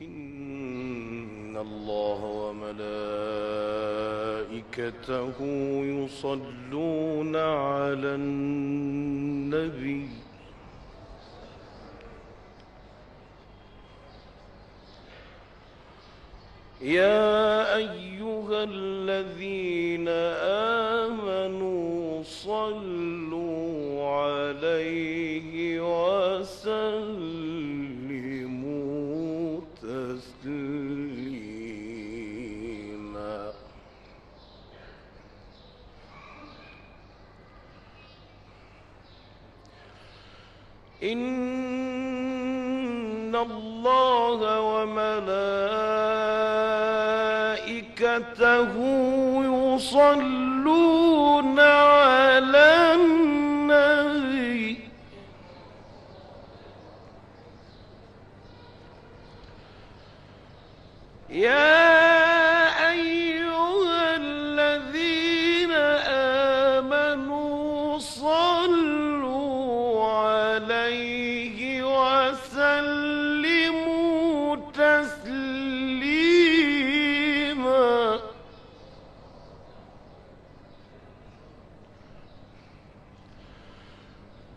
إن الله وملائكته يصلون على النبي. يا أيها الذين آمنوا صلوا عليه وسلموا. إن الله وملائكته يصلون على النبي يا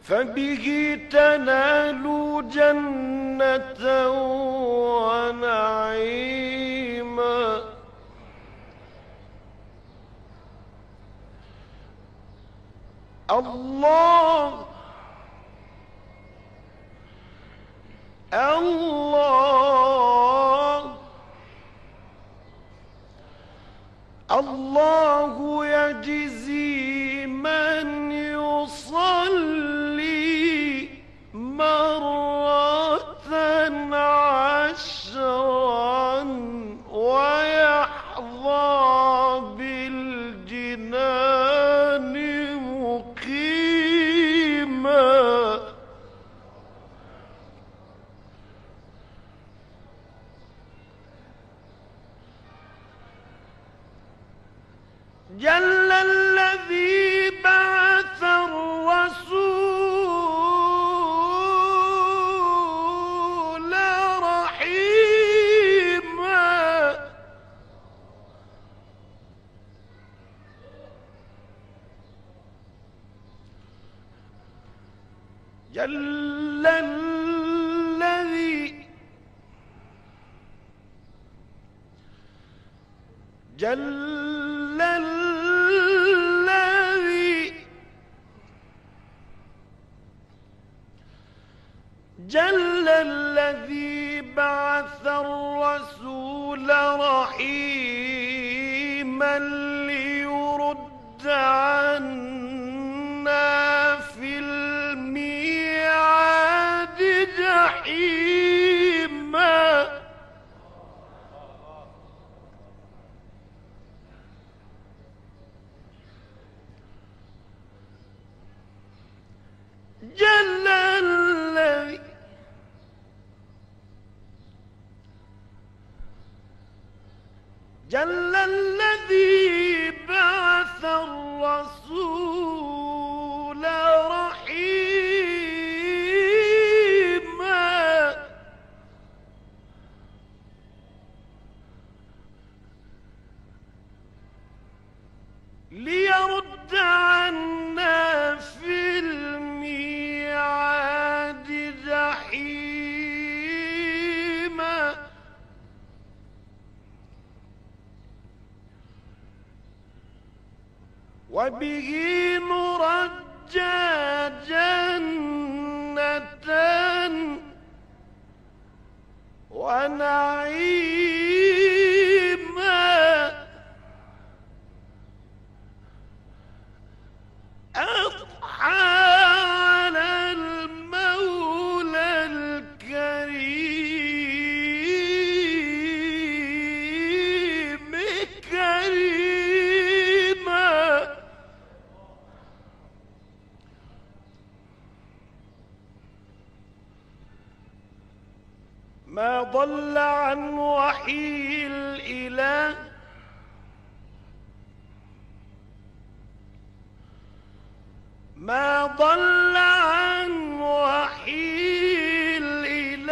فبه تنالوا جنة ونعيما. الله الله الله يجزي جل الذي جل الذي جل الذي بعث الرسول رحيما ليرد عنا في الميعاد جحيما جل الذي جل الذي بعث الرسول وبه نرجى جنة ونعيما أضحى ما ضل عن وحي الإله. ما ضل عن وحي الإله.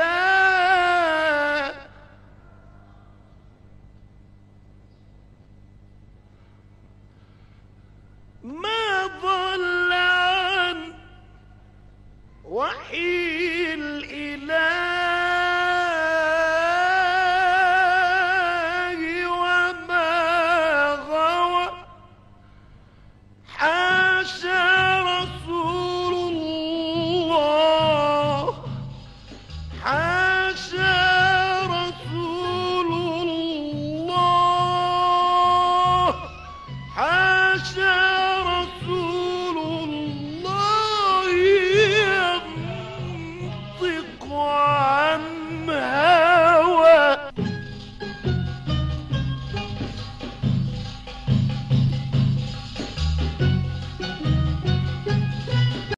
ما ضل Whoa!